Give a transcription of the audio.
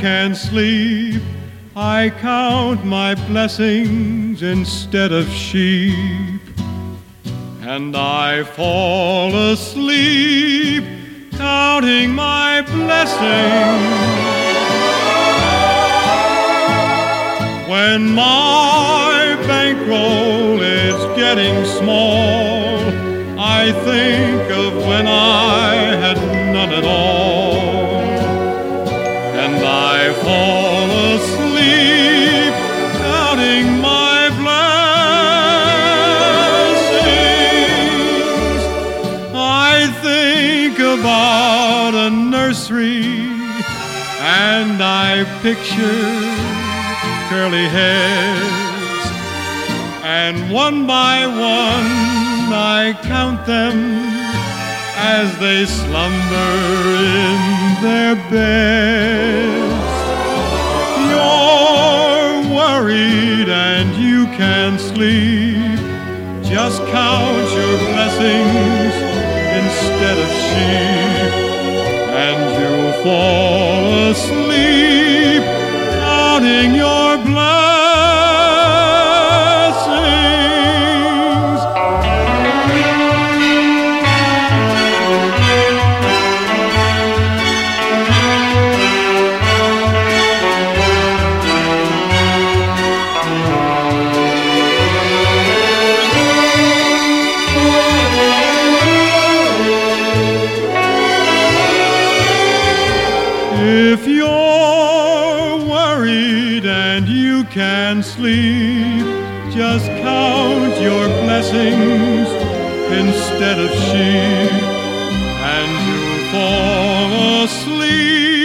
can't sleep, I count my blessings instead of sheep. And I fall asleep counting my blessings. When my bankroll is getting small, I think of when I fall asleep counting my blessings. I think about a nursery and I picture curly heads. And one by one I count them as they slumber in their beds. Can't sleep. Just count your blessings instead of sheep, and you'll fall If you're worried and you can't sleep, just count your blessings instead of sheep, and you'll fall asleep